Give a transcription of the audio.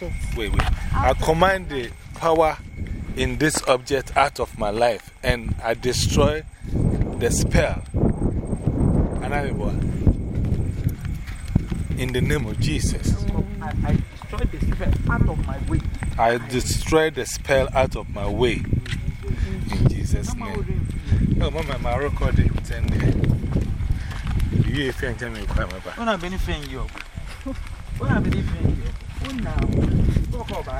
Wait, wait. I command the power in this object out of my life and I destroy the spell. In the name of Jesus. I, I destroy the spell out of my way. I destroy the spell out of my way. In Jesus' name. Oh, Mama, my recording. You can't tell me what I'm going to you. What I'm going to be you.